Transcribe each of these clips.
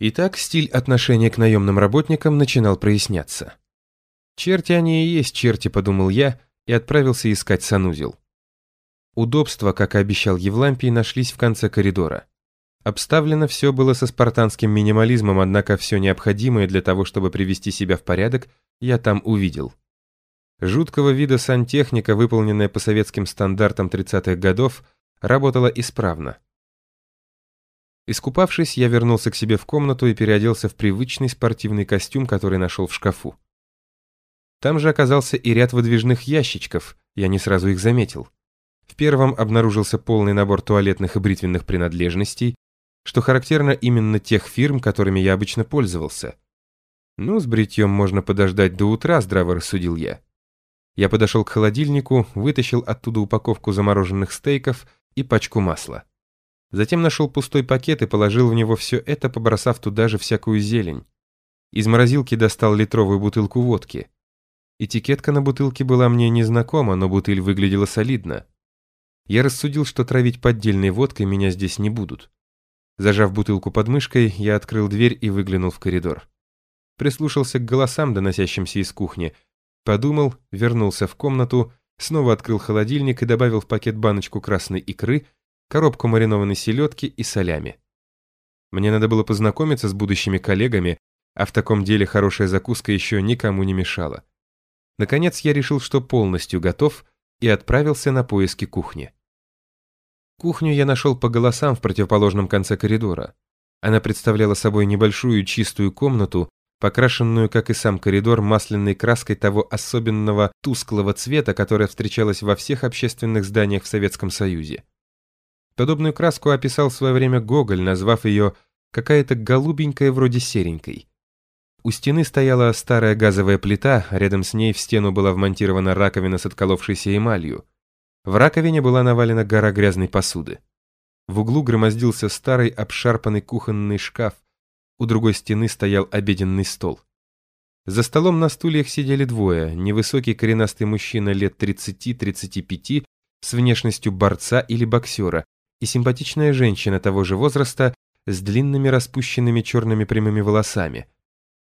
Итак, стиль отношения к наемным работникам начинал проясняться. «Черти они и есть черти», — подумал я, и отправился искать санузел. Удобства, как и обещал Евлампий, нашлись в конце коридора. Обставлено все было со спартанским минимализмом, однако все необходимое для того, чтобы привести себя в порядок, я там увидел. Жуткого вида сантехника, выполненная по советским стандартам 30-х годов, работала исправно. Искупавшись, я вернулся к себе в комнату и переоделся в привычный спортивный костюм, который нашел в шкафу. Там же оказался и ряд выдвижных ящичков, я не сразу их заметил. В первом обнаружился полный набор туалетных и бритвенных принадлежностей, что характерно именно тех фирм, которыми я обычно пользовался. Ну, с бритьем можно подождать до утра, здраво рассудил я. Я подошел к холодильнику, вытащил оттуда упаковку замороженных стейков и пачку масла. Затем нашел пустой пакет и положил в него все это, побросав туда же всякую зелень. Из морозилки достал литровую бутылку водки. Этикетка на бутылке была мне незнакома, но бутыль выглядела солидно. Я рассудил, что травить поддельной водкой меня здесь не будут. Зажав бутылку под мышкой, я открыл дверь и выглянул в коридор. Прислушался к голосам, доносящимся из кухни. Подумал, вернулся в комнату, снова открыл холодильник и добавил в пакет баночку красной икры – коробку маринованной селедки и солями. Мне надо было познакомиться с будущими коллегами, а в таком деле хорошая закуска еще никому не мешала. Наконец я решил, что полностью готов, и отправился на поиски кухни. Кухню я нашел по голосам в противоположном конце коридора. Она представляла собой небольшую чистую комнату, покрашенную, как и сам коридор, масляной краской того особенного тусклого цвета, которая встречалась во всех общественных зданиях в Советском Союзе. Подобную краску описал в свое время Гоголь, назвав ее какая-то голубенькая вроде серенькой. У стены стояла старая газовая плита, рядом с ней в стену была вмонтирована раковина с отколовшейся эмалью. В раковине была навалена гора грязной посуды. В углу громоздился старый обшарпанный кухонный шкаф, у другой стены стоял обеденный стол. За столом на стульях сидели двое, невысокий коренастый мужчина лет 30-35 с внешностью борца или боксера, и симпатичная женщина того же возраста с длинными распущенными черными прямыми волосами.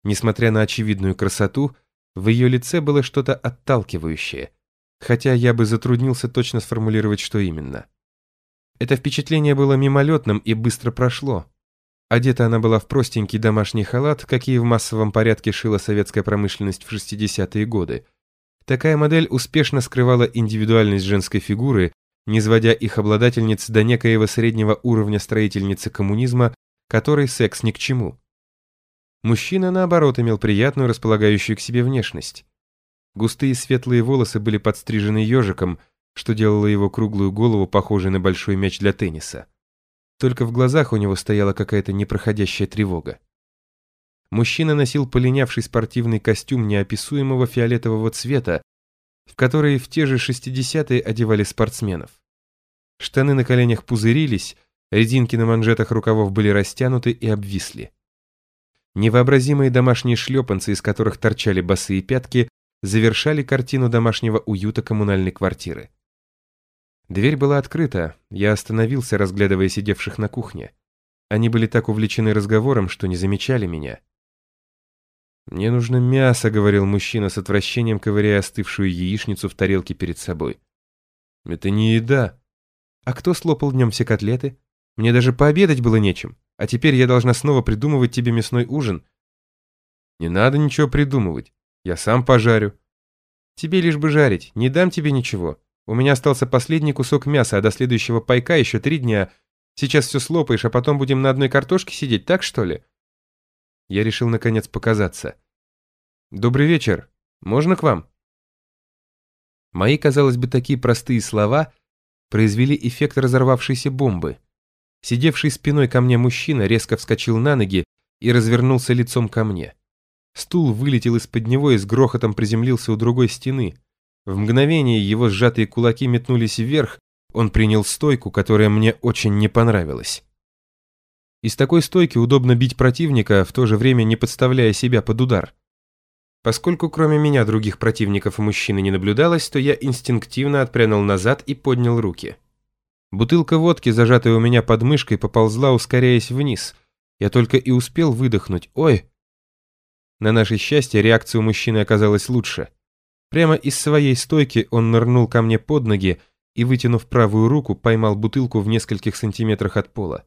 Несмотря на очевидную красоту, в ее лице было что-то отталкивающее, хотя я бы затруднился точно сформулировать, что именно. Это впечатление было мимолетным и быстро прошло. Одета она была в простенький домашний халат, какие в массовом порядке шила советская промышленность в 60-е годы. Такая модель успешно скрывала индивидуальность женской фигуры не сводя их обладательниц до некоего среднего уровня строительницы коммунизма, которой секс ни к чему. Мужчина, наоборот, имел приятную, располагающую к себе внешность. Густые светлые волосы были подстрижены ежиком, что делало его круглую голову похожей на большой мяч для тенниса. Только в глазах у него стояла какая-то непроходящая тревога. Мужчина носил полинявший спортивный костюм неописуемого фиолетового цвета, в которые в те же 60-е одевали спортсменов. Штаны на коленях пузырились, резинки на манжетах рукавов были растянуты и обвисли. Невообразимые домашние шлепанцы, из которых торчали босые пятки, завершали картину домашнего уюта коммунальной квартиры. Дверь была открыта, я остановился, разглядывая сидевших на кухне. Они были так увлечены разговором, что не замечали меня. «Мне нужно мясо», — говорил мужчина с отвращением, ковыряя остывшую яичницу в тарелке перед собой. «Это не еда». «А кто слопал днем все котлеты? Мне даже пообедать было нечем, а теперь я должна снова придумывать тебе мясной ужин». «Не надо ничего придумывать, я сам пожарю». «Тебе лишь бы жарить, не дам тебе ничего. У меня остался последний кусок мяса, а до следующего пайка еще три дня. Сейчас все слопаешь, а потом будем на одной картошке сидеть, так что ли?» Я решил наконец показаться. «Добрый вечер. Можно к вам?» Мои, казалось бы, такие простые слова произвели эффект разорвавшейся бомбы. Сидевший спиной ко мне мужчина резко вскочил на ноги и развернулся лицом ко мне. Стул вылетел из-под него и с грохотом приземлился у другой стены. В мгновение его сжатые кулаки метнулись вверх, он принял стойку, которая мне очень не понравилась. Из такой стойки удобно бить противника, в то же время не подставляя себя под удар. Поскольку кроме меня других противников мужчины не наблюдалось, то я инстинктивно отпрянул назад и поднял руки. Бутылка водки, зажатая у меня под мышкой, поползла, ускоряясь вниз. Я только и успел выдохнуть «Ой!». На наше счастье реакция у мужчины оказалась лучше. Прямо из своей стойки он нырнул ко мне под ноги и, вытянув правую руку, поймал бутылку в нескольких сантиметрах от пола.